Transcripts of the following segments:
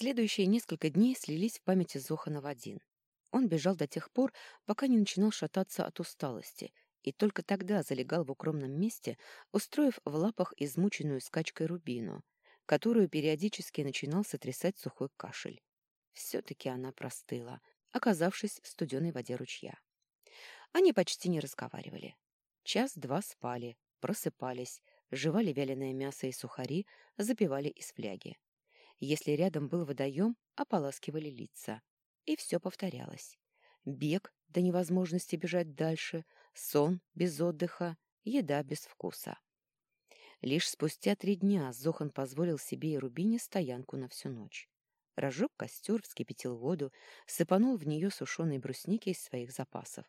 Следующие несколько дней слились в памяти Зохана один. Он бежал до тех пор, пока не начинал шататься от усталости, и только тогда залегал в укромном месте, устроив в лапах измученную скачкой рубину, которую периодически начинал сотрясать сухой кашель. Все-таки она простыла, оказавшись в студеной воде ручья. Они почти не разговаривали. Час-два спали, просыпались, жевали вяленое мясо и сухари, запивали из фляги. Если рядом был водоем, ополаскивали лица. И все повторялось. Бег до невозможности бежать дальше, сон без отдыха, еда без вкуса. Лишь спустя три дня Зохан позволил себе и Рубине стоянку на всю ночь. Разжег костер, вскипятил воду, сыпанул в нее сушеной брусники из своих запасов.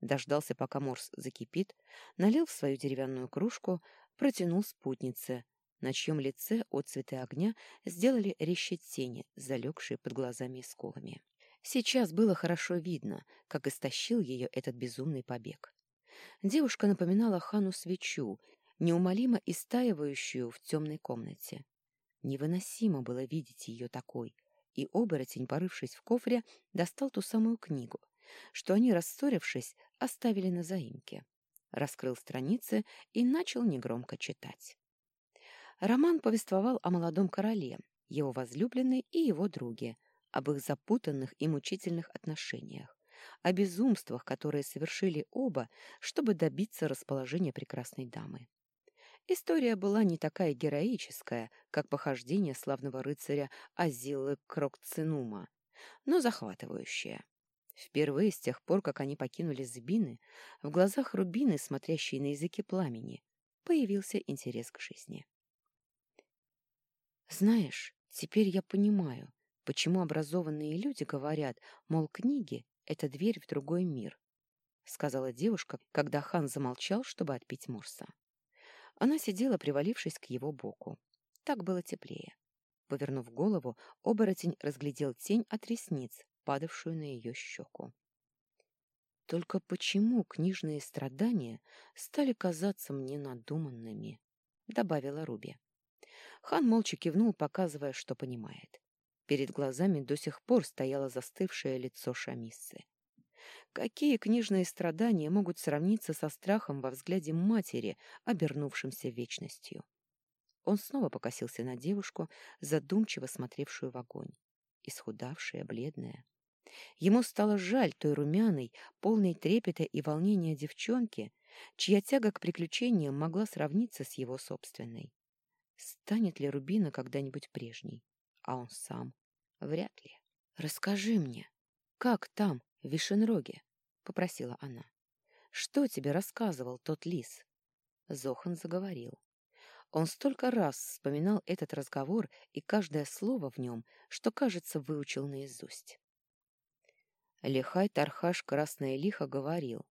Дождался, пока морс закипит, налил в свою деревянную кружку, протянул спутнице, на чьем лице отцветы огня сделали резче тени, залегшие под глазами и сколами. Сейчас было хорошо видно, как истощил ее этот безумный побег. Девушка напоминала хану свечу, неумолимо истаивающую в темной комнате. Невыносимо было видеть ее такой, и оборотень, порывшись в кофре, достал ту самую книгу, что они, рассорившись, оставили на заимке. Раскрыл страницы и начал негромко читать. Роман повествовал о молодом короле, его возлюбленной и его друге, об их запутанных и мучительных отношениях, о безумствах, которые совершили оба, чтобы добиться расположения прекрасной дамы. История была не такая героическая, как похождение славного рыцаря Азилы Крокцинума, но захватывающая. Впервые с тех пор, как они покинули Збины, в глазах Рубины, смотрящей на языке пламени, появился интерес к жизни. «Знаешь, теперь я понимаю, почему образованные люди говорят, мол, книги — это дверь в другой мир», — сказала девушка, когда хан замолчал, чтобы отпить Мурса. Она сидела, привалившись к его боку. Так было теплее. Повернув голову, оборотень разглядел тень от ресниц, падавшую на ее щеку. Только почему книжные страдания стали казаться мне надуманными? добавила Руби. Хан молча кивнул, показывая, что понимает. Перед глазами до сих пор стояло застывшее лицо Шамиссы. Какие книжные страдания могут сравниться со страхом во взгляде матери, обернувшимся вечностью? Он снова покосился на девушку, задумчиво смотревшую в огонь, исхудавшая, бледная. Ему стало жаль той румяной, полной трепета и волнения девчонки, чья тяга к приключениям могла сравниться с его собственной. Станет ли Рубина когда-нибудь прежней? А он сам? Вряд ли. «Расскажи мне, как там, в Вишенроге?» — попросила она. «Что тебе рассказывал тот лис?» Зохан заговорил. Он столько раз вспоминал этот разговор и каждое слово в нем, что, кажется, выучил наизусть. Лихай Тархаш Красное Лихо говорил,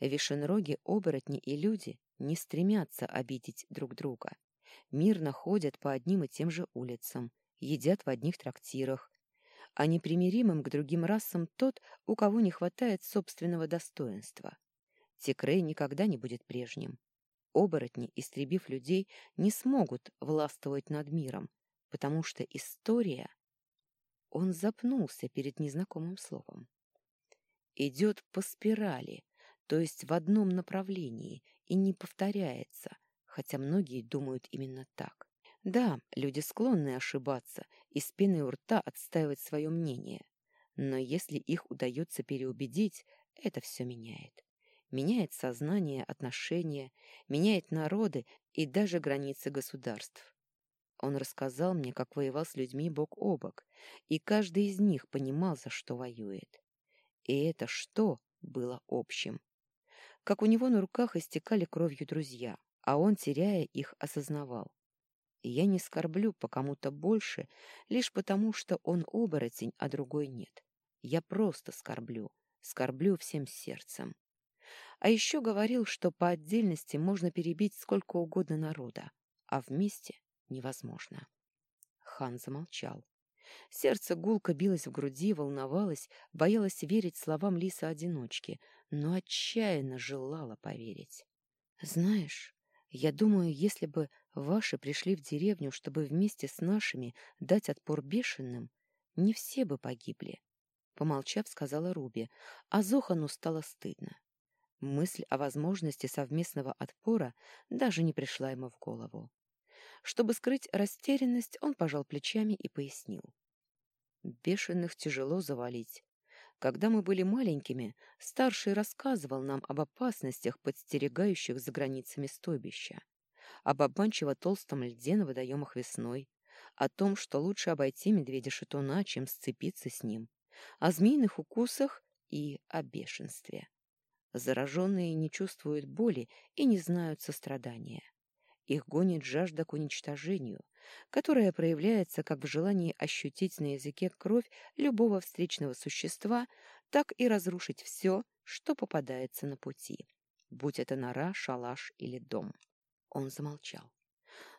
«Вишенроги, оборотни и люди не стремятся обидеть друг друга. Мирно ходят по одним и тем же улицам, едят в одних трактирах, а непримиримым к другим расам тот, у кого не хватает собственного достоинства. Текрей никогда не будет прежним. Оборотни, истребив людей, не смогут властвовать над миром, потому что история... Он запнулся перед незнакомым словом. Идет по спирали, то есть в одном направлении, и не повторяется, хотя многие думают именно так. Да, люди склонны ошибаться и с пеной у рта отстаивать свое мнение. Но если их удается переубедить, это все меняет. Меняет сознание, отношения, меняет народы и даже границы государств. Он рассказал мне, как воевал с людьми бок о бок, и каждый из них понимал, за что воюет. И это что было общим. Как у него на руках истекали кровью друзья, а он, теряя их, осознавал. Я не скорблю по кому-то больше, лишь потому, что он оборотень, а другой нет. Я просто скорблю, скорблю всем сердцем. А еще говорил, что по отдельности можно перебить сколько угодно народа, а вместе невозможно. Хан замолчал. Сердце гулко билось в груди, волновалось, боялось верить словам лиса-одиночки, но отчаянно желала поверить. «Знаешь, я думаю, если бы ваши пришли в деревню, чтобы вместе с нашими дать отпор бешеным, не все бы погибли. Помолчав, сказала Руби, а Зохану стало стыдно. Мысль о возможности совместного отпора даже не пришла ему в голову. Чтобы скрыть растерянность, он пожал плечами и пояснил. Бешеных тяжело завалить. Когда мы были маленькими, старший рассказывал нам об опасностях, подстерегающих за границами стойбища, об обманчиво толстом льде на водоемах весной, о том, что лучше обойти медведя-шатуна, чем сцепиться с ним, о змеиных укусах и о бешенстве. Зараженные не чувствуют боли и не знают сострадания. Их гонит жажда к уничтожению, которая проявляется как в желании ощутить на языке кровь любого встречного существа, так и разрушить все, что попадается на пути, будь это нора, шалаш или дом. Он замолчал.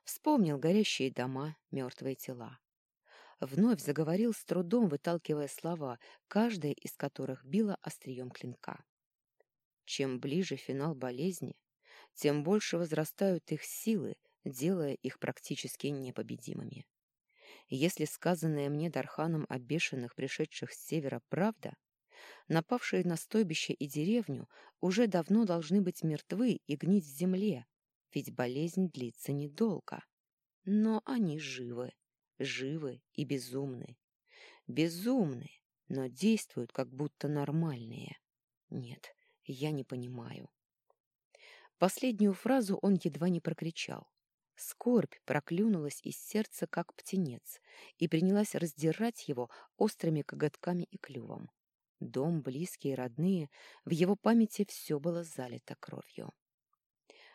Вспомнил горящие дома, мертвые тела. Вновь заговорил с трудом, выталкивая слова, каждая из которых била острием клинка. Чем ближе финал болезни, тем больше возрастают их силы, делая их практически непобедимыми. Если сказанное мне Дарханом о бешеных, пришедших с севера, правда, напавшие на стойбище и деревню уже давно должны быть мертвы и гнить в земле, ведь болезнь длится недолго. Но они живы, живы и безумны. Безумны, но действуют как будто нормальные. Нет, я не понимаю. Последнюю фразу он едва не прокричал. Скорбь проклюнулась из сердца, как птенец, и принялась раздирать его острыми коготками и клювом. Дом, близкие, родные, в его памяти все было залито кровью.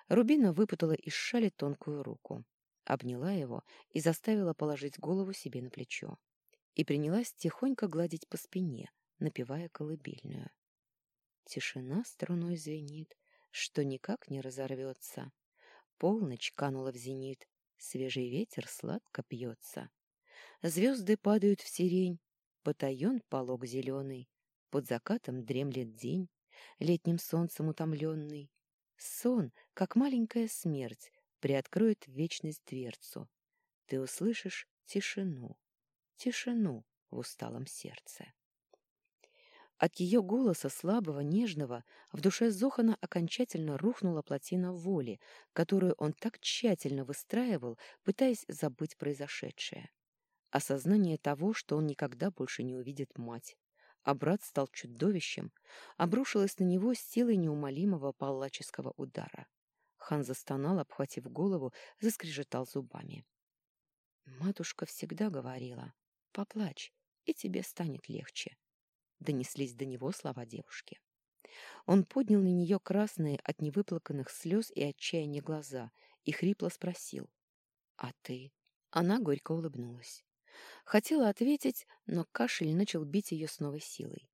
Рубина выпутала из шали тонкую руку, обняла его и заставила положить голову себе на плечо. И принялась тихонько гладить по спине, напевая колыбельную. Тишина струной звенит, что никак не разорвется. Полночь канула в зенит, свежий ветер сладко пьется. Звезды падают в сирень, потаен полог зеленый, под закатом дремлет день, летним солнцем утомленный. Сон, как маленькая смерть, приоткроет в вечность дверцу. Ты услышишь тишину, тишину в усталом сердце. От ее голоса, слабого, нежного, в душе Зохана окончательно рухнула плотина воли, которую он так тщательно выстраивал, пытаясь забыть произошедшее. Осознание того, что он никогда больше не увидит мать, а брат стал чудовищем, обрушилось на него с силой неумолимого паллаческого удара. Хан застонал, обхватив голову, заскрежетал зубами. «Матушка всегда говорила, поплачь, и тебе станет легче». Донеслись до него слова девушки. Он поднял на нее красные от невыплаканных слез и отчаяния глаза и хрипло спросил. «А ты?» Она горько улыбнулась. Хотела ответить, но кашель начал бить ее с новой силой.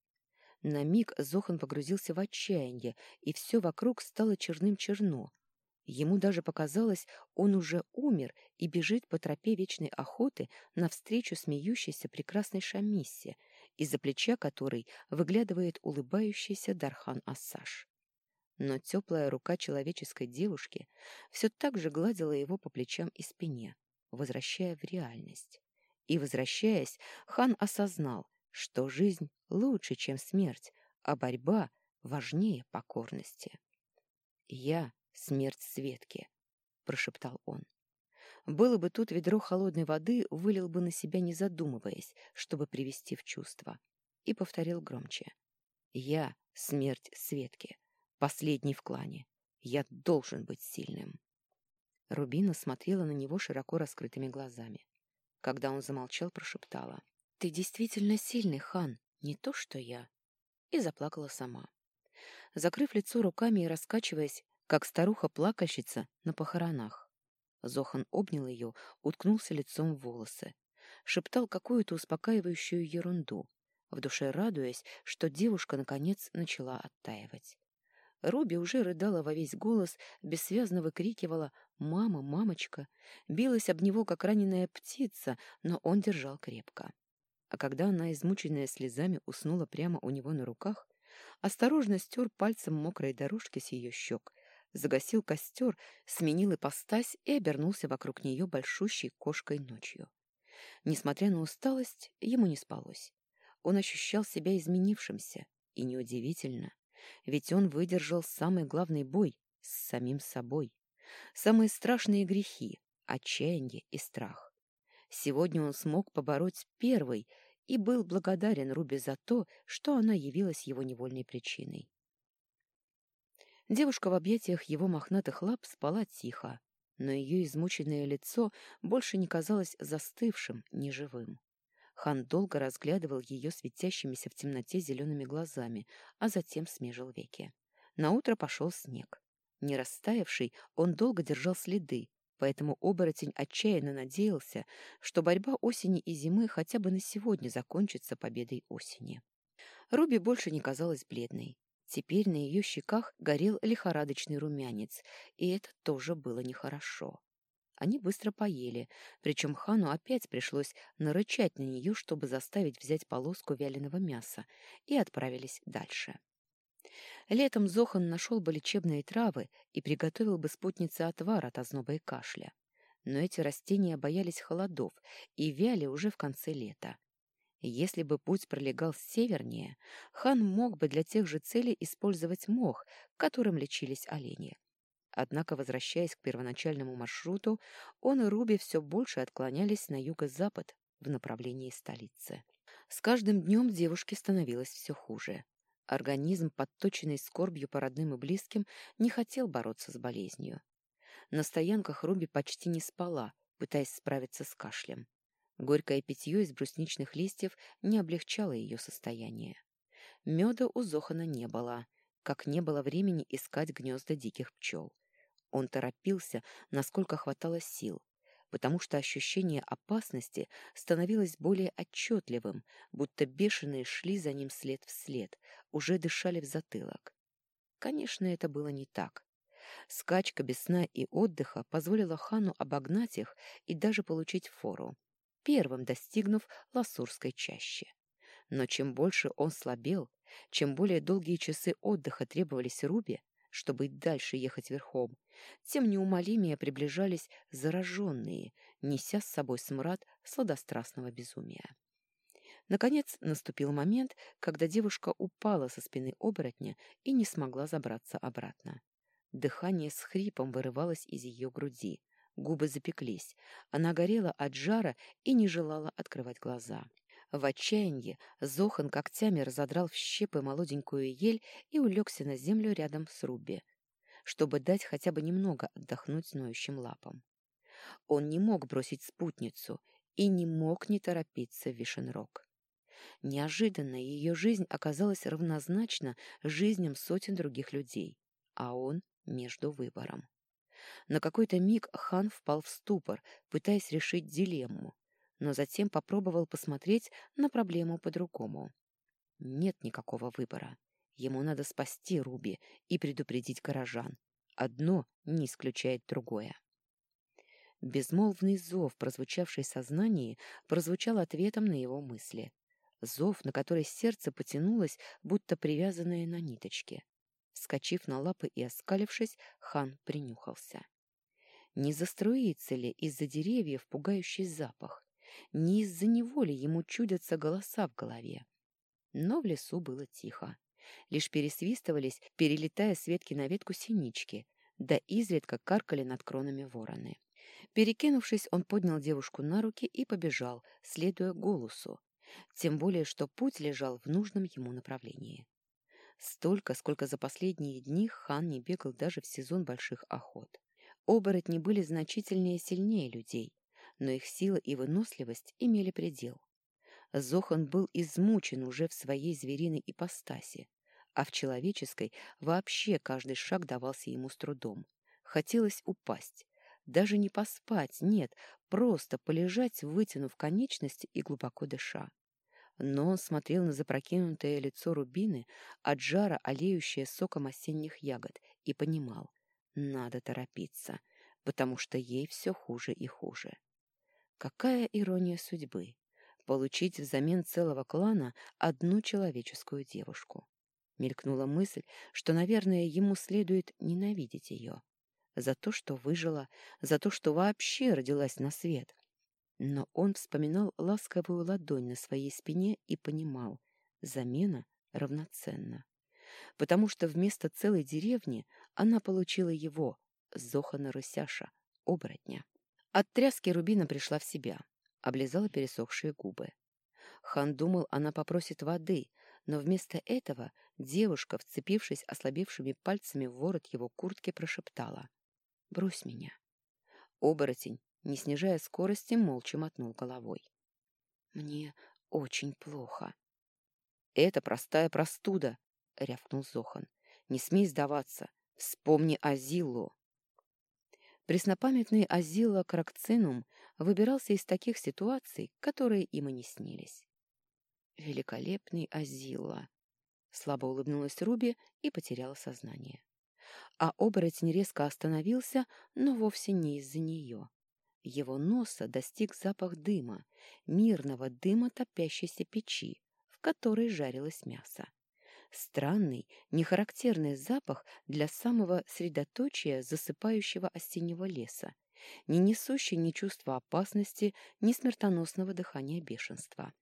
На миг Зохан погрузился в отчаяние, и все вокруг стало черным-черно. Ему даже показалось, он уже умер и бежит по тропе вечной охоты навстречу смеющейся прекрасной Шамиссе, из-за плеча которой выглядывает улыбающийся Дархан Ассаш. Но теплая рука человеческой девушки все так же гладила его по плечам и спине, возвращая в реальность. И, возвращаясь, хан осознал, что жизнь лучше, чем смерть, а борьба важнее покорности. «Я — смерть Светки», — прошептал он. Было бы тут ведро холодной воды, вылил бы на себя, не задумываясь, чтобы привести в чувство. И повторил громче. «Я — смерть Светки, последний в клане. Я должен быть сильным». Рубина смотрела на него широко раскрытыми глазами. Когда он замолчал, прошептала. «Ты действительно сильный, хан, не то что я». И заплакала сама. Закрыв лицо руками и раскачиваясь, как старуха-плакальщица на похоронах. Зохан обнял ее, уткнулся лицом в волосы. Шептал какую-то успокаивающую ерунду, в душе радуясь, что девушка, наконец, начала оттаивать. Руби уже рыдала во весь голос, бессвязно выкрикивала «Мама, мамочка!», билась об него, как раненая птица, но он держал крепко. А когда она, измученная слезами, уснула прямо у него на руках, осторожно стер пальцем мокрые дорожки с ее щек, загасил костер, сменил ипостась и обернулся вокруг нее большущей кошкой ночью. Несмотря на усталость, ему не спалось. Он ощущал себя изменившимся, и неудивительно, ведь он выдержал самый главный бой с самим собой. Самые страшные грехи, отчаяние и страх. Сегодня он смог побороть первый и был благодарен Руби за то, что она явилась его невольной причиной. Девушка в объятиях его мохнатых лап спала тихо, но ее измученное лицо больше не казалось застывшим, неживым. Хан долго разглядывал ее светящимися в темноте зелеными глазами, а затем смежил веки. Наутро пошел снег. Не растаявший, он долго держал следы, поэтому оборотень отчаянно надеялся, что борьба осени и зимы хотя бы на сегодня закончится победой осени. Руби больше не казалась бледной. Теперь на ее щеках горел лихорадочный румянец, и это тоже было нехорошо. Они быстро поели, причем хану опять пришлось нарычать на нее, чтобы заставить взять полоску вяленого мяса, и отправились дальше. Летом Зохан нашел бы лечебные травы и приготовил бы спутнице отвар от озноба и кашля. Но эти растения боялись холодов и вяли уже в конце лета. Если бы путь пролегал севернее, хан мог бы для тех же целей использовать мох, которым лечились олени. Однако, возвращаясь к первоначальному маршруту, он и Руби все больше отклонялись на юго-запад в направлении столицы. С каждым днем девушке становилось все хуже. Организм, подточенный скорбью по родным и близким, не хотел бороться с болезнью. На стоянках Руби почти не спала, пытаясь справиться с кашлем. Горькое питье из брусничных листьев не облегчало ее состояние. Меда у Зохана не было, как не было времени искать гнезда диких пчел. Он торопился, насколько хватало сил, потому что ощущение опасности становилось более отчетливым, будто бешеные шли за ним след в след, уже дышали в затылок. Конечно, это было не так. Скачка без сна и отдыха позволила хану обогнать их и даже получить фору первым достигнув Ласурской чащи. Но чем больше он слабел, чем более долгие часы отдыха требовались Рубе, чтобы дальше ехать верхом, тем неумолимее приближались зараженные, неся с собой смрад сладострастного безумия. Наконец наступил момент, когда девушка упала со спины оборотня и не смогла забраться обратно. Дыхание с хрипом вырывалось из ее груди, Губы запеклись. Она горела от жара и не желала открывать глаза. В отчаянии Зохан когтями разодрал в щепы молоденькую ель и улегся на землю рядом с Руби, чтобы дать хотя бы немного отдохнуть ноющим лапам. Он не мог бросить спутницу и не мог не торопиться в Вишенрог. Неожиданно ее жизнь оказалась равнозначна жизням сотен других людей, а он между выбором. На какой-то миг хан впал в ступор, пытаясь решить дилемму, но затем попробовал посмотреть на проблему по-другому. Нет никакого выбора. Ему надо спасти Руби и предупредить горожан. Одно не исключает другое. Безмолвный зов, прозвучавший в сознании, прозвучал ответом на его мысли. Зов, на который сердце потянулось, будто привязанное на ниточке. Вскочив на лапы и оскалившись, хан принюхался. Не заструится ли из-за деревьев пугающий запах? Не из-за него ли ему чудятся голоса в голове? Но в лесу было тихо. Лишь пересвистывались, перелетая с ветки на ветку синички, да изредка каркали над кронами вороны. Перекинувшись, он поднял девушку на руки и побежал, следуя голосу, тем более что путь лежал в нужном ему направлении. Столько, сколько за последние дни хан не бегал даже в сезон больших охот. Оборотни были значительнее сильнее людей, но их сила и выносливость имели предел. Зохан был измучен уже в своей звериной ипостаси, а в человеческой вообще каждый шаг давался ему с трудом. Хотелось упасть. Даже не поспать, нет, просто полежать, вытянув конечности и глубоко дыша но смотрел на запрокинутое лицо Рубины, от жара олеющее соком осенних ягод, и понимал, надо торопиться, потому что ей все хуже и хуже. Какая ирония судьбы! Получить взамен целого клана одну человеческую девушку. Мелькнула мысль, что, наверное, ему следует ненавидеть ее. За то, что выжила, за то, что вообще родилась на свет. Но он вспоминал ласковую ладонь на своей спине и понимал, замена равноценна. Потому что вместо целой деревни она получила его, Зохана Рысяша, оборотня. От тряски Рубина пришла в себя, облизала пересохшие губы. Хан думал, она попросит воды, но вместо этого девушка, вцепившись ослабевшими пальцами в ворот его куртки, прошептала «Брось меня». Оборотень, не снижая скорости, молча мотнул головой. «Мне очень плохо». «Это простая простуда», — рявкнул Зохан. «Не смей сдаваться. Вспомни Азилу». Преснопамятный Азила Кракцинум выбирался из таких ситуаций, которые им и не снились. «Великолепный Азила!» Слабо улыбнулась Руби и потеряла сознание. А оборотень резко остановился, но вовсе не из-за нее. Его носа достиг запах дыма, мирного дыма топящейся печи, в которой жарилось мясо. Странный, нехарактерный запах для самого средоточия засыпающего осеннего леса, не несущий ни чувства опасности, ни смертоносного дыхания бешенства.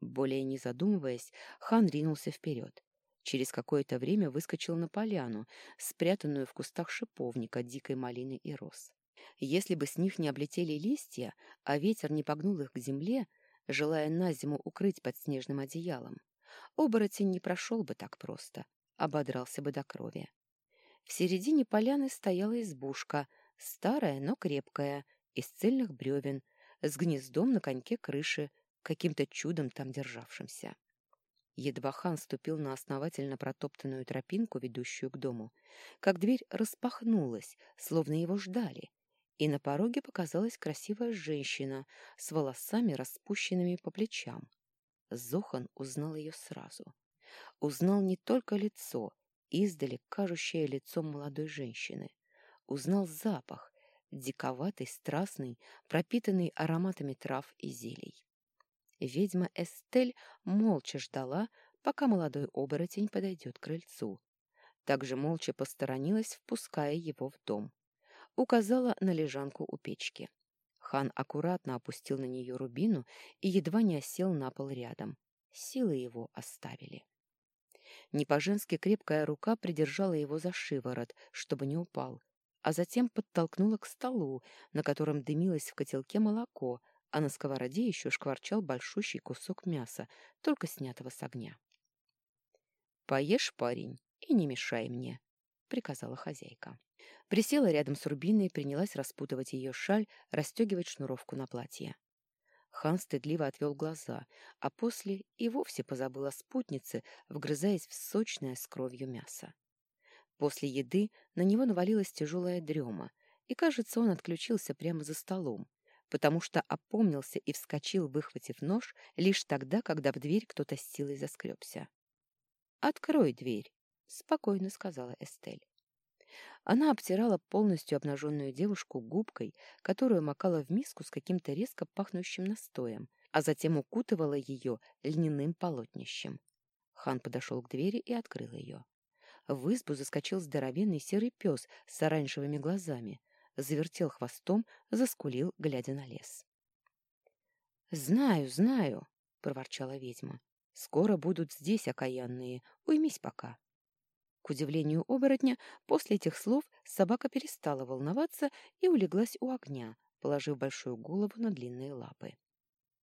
Более не задумываясь, хан ринулся вперед. Через какое-то время выскочил на поляну, спрятанную в кустах шиповника, дикой малины и роз. Если бы с них не облетели листья, а ветер не погнул их к земле, желая на зиму укрыть под снежным одеялом, оборотень не прошел бы так просто, ободрался бы до крови. В середине поляны стояла избушка, старая, но крепкая, из цельных бревен, с гнездом на коньке крыши, каким-то чудом там державшимся. Едва хан ступил на основательно протоптанную тропинку, ведущую к дому, как дверь распахнулась, словно его ждали, и на пороге показалась красивая женщина с волосами, распущенными по плечам. Зохан узнал ее сразу. Узнал не только лицо, издали кажущее лицом молодой женщины. Узнал запах, диковатый, страстный, пропитанный ароматами трав и зелий. Ведьма Эстель молча ждала, пока молодой оборотень подойдет к крыльцу. Также молча посторонилась, впуская его в дом. Указала на лежанку у печки. Хан аккуратно опустил на нее рубину и едва не осел на пол рядом. Силы его оставили. Не по-женски крепкая рука придержала его за шиворот, чтобы не упал, а затем подтолкнула к столу, на котором дымилось в котелке молоко, а на сковороде еще шкварчал большущий кусок мяса, только снятого с огня. «Поешь, парень, и не мешай мне», — приказала хозяйка. Присела рядом с Рубиной и принялась распутывать ее шаль, расстегивать шнуровку на платье. Хан стыдливо отвел глаза, а после и вовсе позабыл о спутнице, вгрызаясь в сочное с кровью мясо. После еды на него навалилась тяжелая дрема, и, кажется, он отключился прямо за столом, потому что опомнился и вскочил, выхватив нож, лишь тогда, когда в дверь кто-то с силой заскребся. «Открой дверь», — спокойно сказала Эстель. Она обтирала полностью обнаженную девушку губкой, которую макала в миску с каким-то резко пахнущим настоем, а затем укутывала ее льняным полотнищем. Хан подошел к двери и открыл ее. В избу заскочил здоровенный серый пес с оранжевыми глазами, завертел хвостом, заскулил, глядя на лес. «Знаю, знаю», — проворчала ведьма. «Скоро будут здесь окаянные. Уймись пока». К удивлению оборотня, после этих слов собака перестала волноваться и улеглась у огня, положив большую голову на длинные лапы.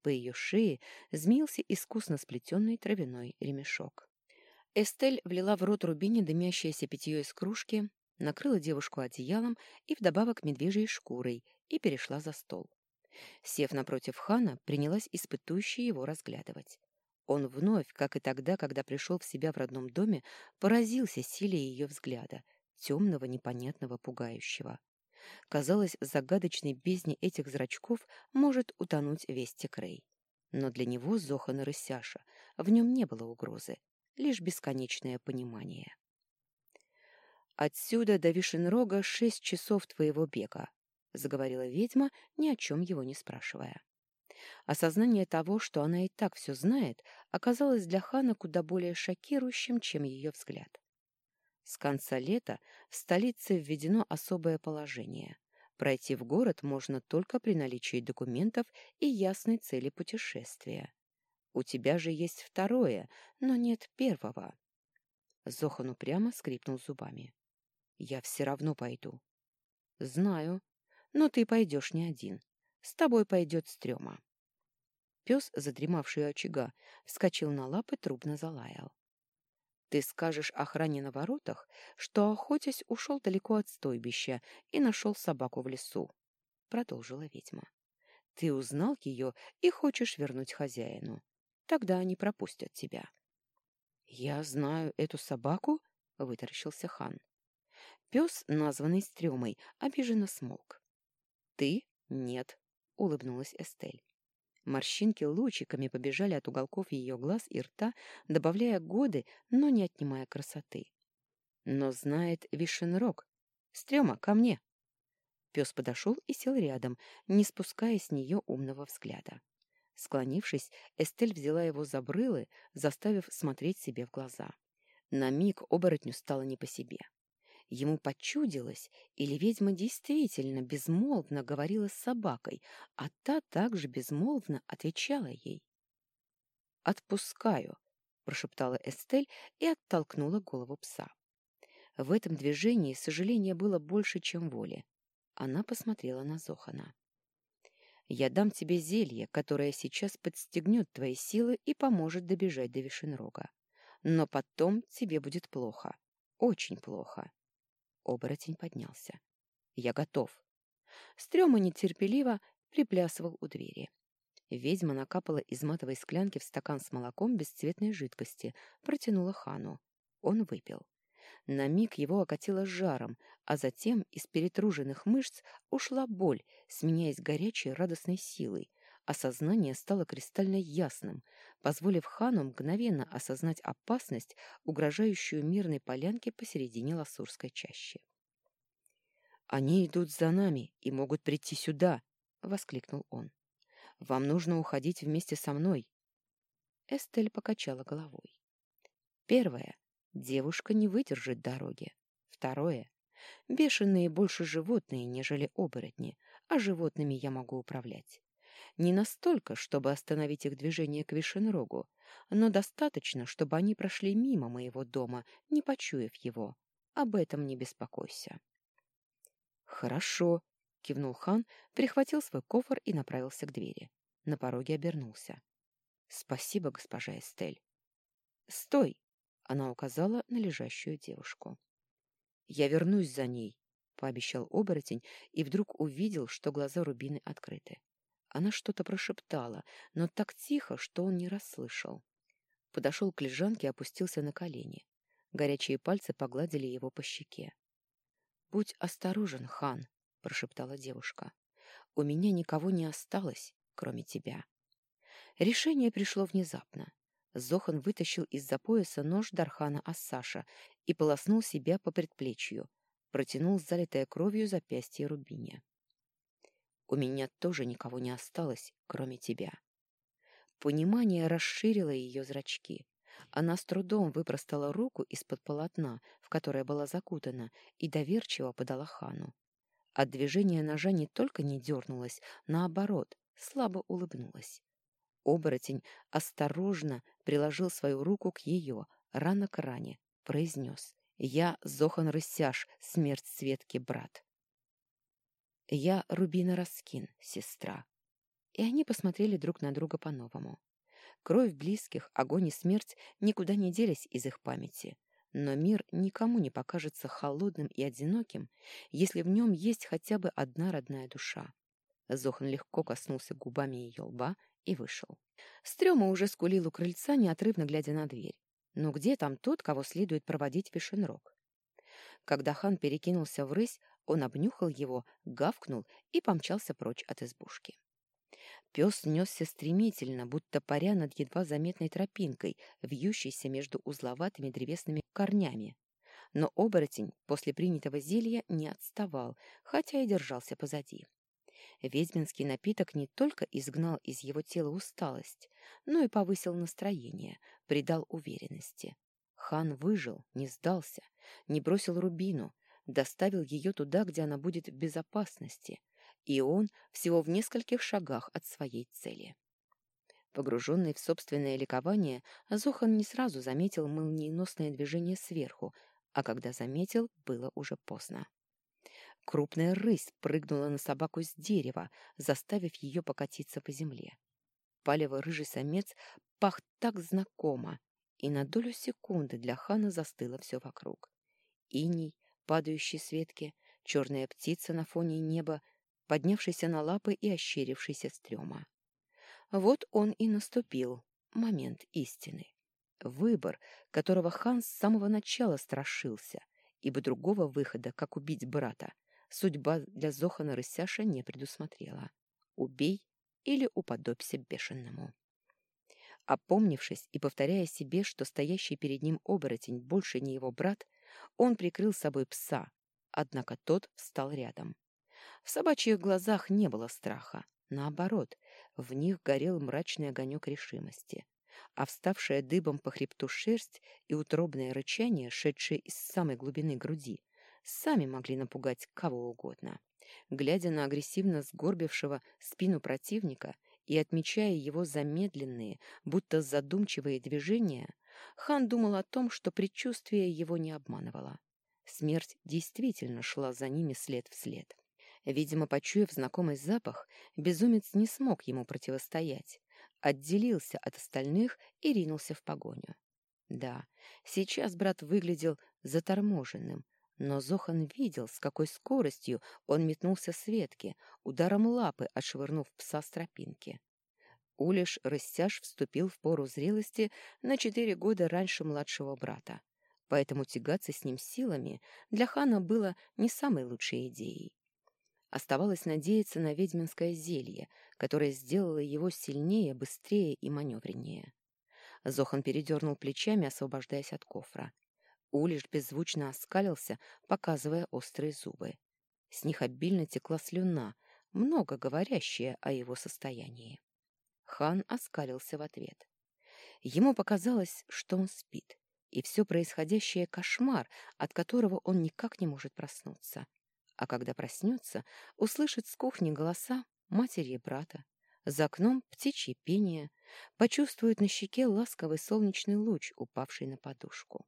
По ее шее змеился искусно сплетенный травяной ремешок. Эстель влила в рот Рубине дымящееся питье из кружки, накрыла девушку одеялом и вдобавок медвежьей шкурой и перешла за стол. Сев напротив хана, принялась испытующе его разглядывать. Он вновь, как и тогда, когда пришел в себя в родном доме, поразился силе ее взгляда, темного, непонятного, пугающего. Казалось, в загадочной бездне этих зрачков может утонуть весь Текрей. Но для него, Зохана Рысяша, в нем не было угрозы, лишь бесконечное понимание. «Отсюда до Вишенрога шесть часов твоего бега», — заговорила ведьма, ни о чем его не спрашивая. Осознание того, что она и так все знает, оказалось для Хана куда более шокирующим, чем ее взгляд. С конца лета в столице введено особое положение. Пройти в город можно только при наличии документов и ясной цели путешествия. У тебя же есть второе, но нет первого. Зохан упрямо скрипнул зубами. Я все равно пойду. Знаю, но ты пойдешь не один. С тобой пойдет стрёма. Пес, задремавший у очага, вскочил на лапы, трубно залаял. Ты скажешь охране на воротах, что, охотясь, ушел далеко от стойбища и нашел собаку в лесу, — продолжила ведьма. Ты узнал ее и хочешь вернуть хозяину. Тогда они пропустят тебя. — Я знаю эту собаку? — вытаращился хан. Пес, названный Стремой, обиженно смолк. — Ты? Нет, — улыбнулась Эстель. Морщинки лучиками побежали от уголков ее глаз и рта, добавляя годы, но не отнимая красоты. Но знает Вишенрог. «Стрёма, ко мне!» Пес подошел и сел рядом, не спуская с нее умного взгляда. Склонившись, Эстель взяла его за брылы, заставив смотреть себе в глаза. На миг оборотню стало не по себе. Ему почудилось, или ведьма действительно безмолвно говорила с собакой, а та также безмолвно отвечала ей. «Отпускаю», — прошептала Эстель и оттолкнула голову пса. В этом движении сожаления было больше, чем воли. Она посмотрела на Зохана. «Я дам тебе зелье, которое сейчас подстегнет твои силы и поможет добежать до Вишенрога. Но потом тебе будет плохо. Очень плохо. Оборотень поднялся. «Я готов». Стрёма нетерпеливо приплясывал у двери. Ведьма накапала из матовой склянки в стакан с молоком бесцветной жидкости, протянула хану. Он выпил. На миг его окатило жаром, а затем из перетруженных мышц ушла боль, сменяясь горячей радостной силой, а сознание стало кристально ясным, позволив хану мгновенно осознать опасность, угрожающую мирной полянке посередине Ласурской чащи. «Они идут за нами и могут прийти сюда!» — воскликнул он. «Вам нужно уходить вместе со мной!» Эстель покачала головой. «Первое. Девушка не выдержит дороги. Второе. Бешеные больше животные, нежели оборотни, а животными я могу управлять. Не настолько, чтобы остановить их движение к Вишенрогу, но достаточно, чтобы они прошли мимо моего дома, не почуяв его. Об этом не беспокойся. «Хорошо», — кивнул хан, прихватил свой кофр и направился к двери. На пороге обернулся. «Спасибо, госпожа Эстель». «Стой!» — она указала на лежащую девушку. «Я вернусь за ней», — пообещал оборотень и вдруг увидел, что глаза Рубины открыты. Она что-то прошептала, но так тихо, что он не расслышал. Подошел к лежанке и опустился на колени. Горячие пальцы погладили его по щеке. «Будь осторожен, хан», — прошептала девушка. «У меня никого не осталось, кроме тебя». Решение пришло внезапно. Зохан вытащил из-за пояса нож Дархана Ассаша и полоснул себя по предплечью, протянул залитое кровью запястье Рубине. У меня тоже никого не осталось, кроме тебя. Понимание расширило ее зрачки. Она с трудом выпростала руку из-под полотна, в которое была закутана, и доверчиво подала хану. От движения ножа не только не дернулась, наоборот, слабо улыбнулась. Оборотень осторожно приложил свою руку к ее, рано к ране, произнес «Я Зохан Рысяш, смерть Светки, брат». Я Рубина Раскин, сестра. И они посмотрели друг на друга по-новому. Кровь близких, огонь и смерть никуда не делись из их памяти. Но мир никому не покажется холодным и одиноким, если в нем есть хотя бы одна родная душа. Зохан легко коснулся губами ее лба и вышел. Стрёма уже скулил у крыльца, неотрывно глядя на дверь. Но где там тот, кого следует проводить в Вишенрог? Когда хан перекинулся в рысь, он обнюхал его, гавкнул и помчался прочь от избушки. Пес несся стремительно, будто паря над едва заметной тропинкой, вьющейся между узловатыми древесными корнями. Но оборотень после принятого зелья не отставал, хотя и держался позади. Ведьминский напиток не только изгнал из его тела усталость, но и повысил настроение, придал уверенности. Хан выжил, не сдался, не бросил рубину, доставил ее туда, где она будет в безопасности, и он всего в нескольких шагах от своей цели. Погруженный в собственное ликование, Зохан не сразу заметил молниеносное движение сверху, а когда заметил, было уже поздно. Крупная рысь прыгнула на собаку с дерева, заставив ее покатиться по земле. Палево-рыжий самец пах так знакомо, и на долю секунды для хана застыло все вокруг. Иней, падающий с ветки, черная птица на фоне неба, поднявшийся на лапы и ощерившийся стрёма. Вот он и наступил, момент истины. Выбор, которого хан с самого начала страшился, ибо другого выхода, как убить брата, судьба для Зохана Рысяша не предусмотрела. Убей или уподобься бешеному. Опомнившись и повторяя себе, что стоящий перед ним оборотень больше не его брат, он прикрыл собой пса, однако тот встал рядом. В собачьих глазах не было страха, наоборот, в них горел мрачный огонек решимости, а вставшая дыбом по хребту шерсть и утробное рычание, шедшее из самой глубины груди, сами могли напугать кого угодно. Глядя на агрессивно сгорбившего спину противника и отмечая его замедленные, будто задумчивые движения, хан думал о том, что предчувствие его не обманывало. Смерть действительно шла за ними след в след. Видимо, почуяв знакомый запах, безумец не смог ему противостоять, отделился от остальных и ринулся в погоню. Да, сейчас брат выглядел заторможенным, но Зохан видел, с какой скоростью он метнулся с ветки, ударом лапы отшвырнув пса с тропинки. Улиш Растяж вступил в пору зрелости на четыре года раньше младшего брата, поэтому тягаться с ним силами для хана было не самой лучшей идеей. Оставалось надеяться на ведьминское зелье, которое сделало его сильнее, быстрее и маневреннее. Зохан передернул плечами, освобождаясь от кофра. Улиш беззвучно оскалился, показывая острые зубы. С них обильно текла слюна, много говорящая о его состоянии. Хан оскалился в ответ. Ему показалось, что он спит, и все происходящее — кошмар, от которого он никак не может проснуться. А когда проснется, услышит с кухни голоса матери и брата, за окном птичье пение, почувствует на щеке ласковый солнечный луч, упавший на подушку.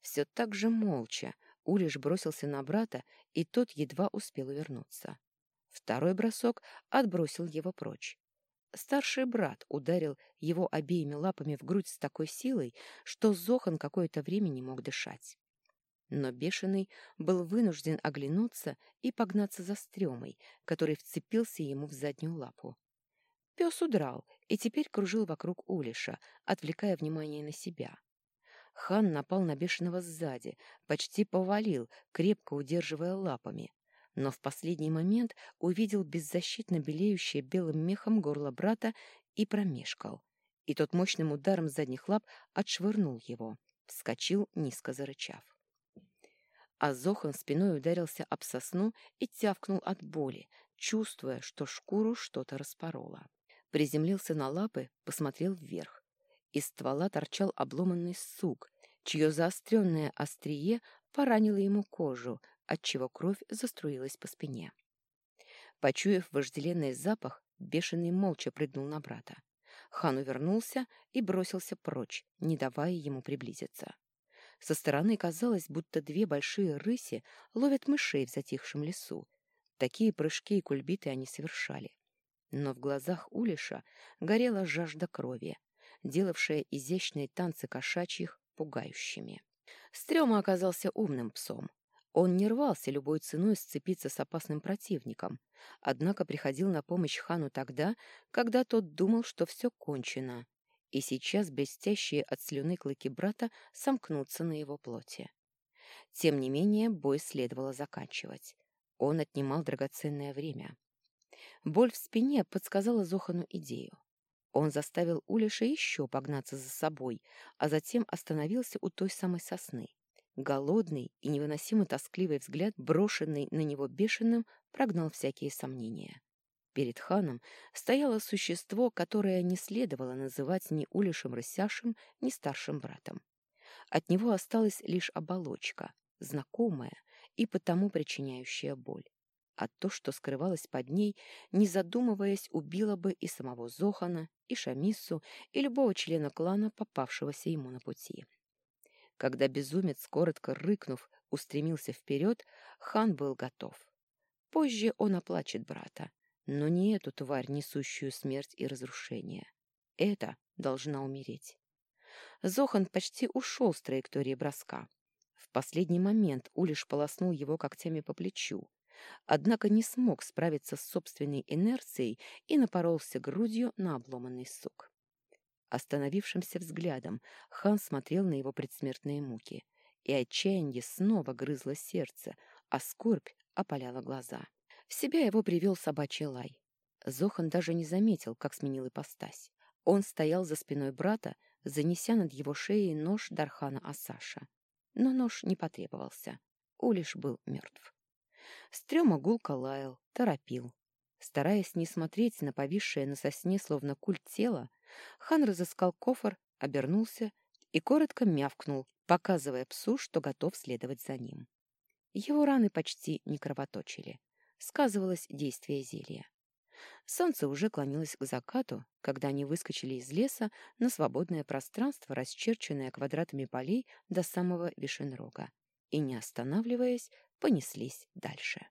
Все так же молча Улиш бросился на брата, и тот едва успел увернуться. Второй бросок отбросил его прочь. Старший брат ударил его обеими лапами в грудь с такой силой, что Зохан какое-то время не мог дышать. Но Бешеный был вынужден оглянуться и погнаться за стремой, который вцепился ему в заднюю лапу. Пес удрал и теперь кружил вокруг Улиша, отвлекая внимание на себя. Хан напал на бешеного сзади, почти повалил, крепко удерживая лапами, но в последний момент увидел беззащитно белеющее белым мехом горло брата и промешкал. И тот мощным ударом задних лап отшвырнул его, вскочил, низко зарычав. А Зохан спиной ударился об сосну и тявкнул от боли, чувствуя, что шкуру что-то распороло. Приземлился на лапы, посмотрел вверх. Из ствола торчал обломанный сук, чье заостренное острие поранило ему кожу, отчего кровь заструилась по спине. Почуяв вожделенный запах, бешеный молча прыгнул на брата. Хан увернулся и бросился прочь, не давая ему приблизиться. Со стороны казалось, будто две большие рыси ловят мышей в затихшем лесу. Такие прыжки и кульбиты они совершали. Но в глазах Улиша горела жажда крови, делавшая изящные танцы кошачьих пугающими. Стрёма оказался умным псом. Он не рвался любой ценой сцепиться с опасным противником, однако приходил на помощь хану тогда, когда тот думал, что все кончено, и сейчас блестящие от слюны клыки брата сомкнутся на его плоти. Тем не менее, бой следовало заканчивать. Он отнимал драгоценное время. Боль в спине подсказала Зохану идею. Он заставил Улиша еще погнаться за собой, а затем остановился у той самой сосны. Голодный и невыносимо тоскливый взгляд, брошенный на него бешеным, прогнал всякие сомнения. Перед ханом стояло существо, которое не следовало называть ни Улишем Рысяшем, ни старшим братом. От него осталась лишь оболочка, знакомая и потому причиняющая боль. А то, что скрывалось под ней, не задумываясь, убило бы и самого Зохана, и Шамису, и любого члена клана, попавшегося ему на пути. Когда безумец, коротко рыкнув, устремился вперед, хан был готов. Позже он оплачет брата, но не эту тварь, несущую смерть и разрушение. Это должна умереть. Зохан почти ушел с траектории броска. В последний момент Улиш полоснул его когтями по плечу, однако не смог справиться с собственной инерцией и напоролся грудью на обломанный сук. Остановившимся взглядом хан смотрел на его предсмертные муки, и отчаяние снова грызло сердце, а скорбь опаляла глаза. В себя его привел собачий лай. Зохан даже не заметил, как сменил ипостась. Он стоял за спиной брата, занеся над его шеей нож Дархана Асаша. Но нож не потребовался. Улиш был мертв. Стрёма гулко лаял, торопил. Стараясь не смотреть на повисшее на сосне словно культ тела, хан разыскал кофр, обернулся и коротко мявкнул, показывая псу, что готов следовать за ним. Его раны почти не кровоточили. Сказывалось действие зелья. Солнце уже клонилось к закату, когда они выскочили из леса на свободное пространство, расчерченное квадратами полей до самого Вишенрога, и, не останавливаясь, понеслись дальше.